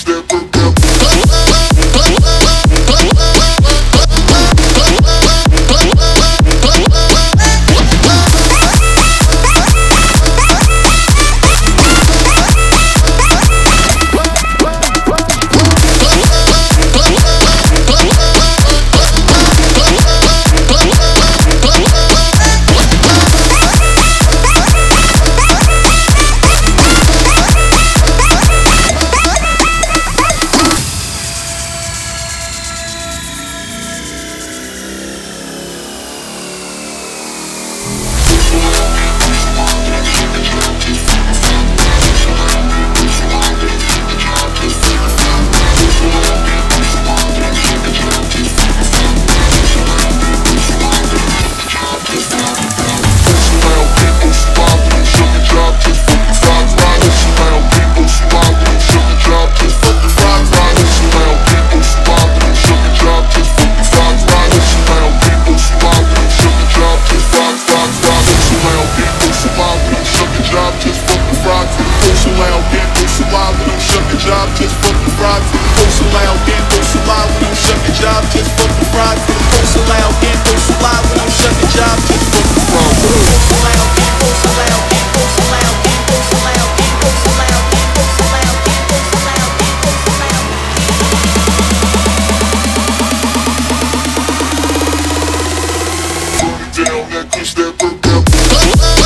down fries. Go so loud, can't go so when I'm shucking job, just fuck the fries. Go so loud, can't go so when I'm shucking job, just fuck the fries. Go so loud, can't can't can't can't can't can't can't. Down that Chris, that burp.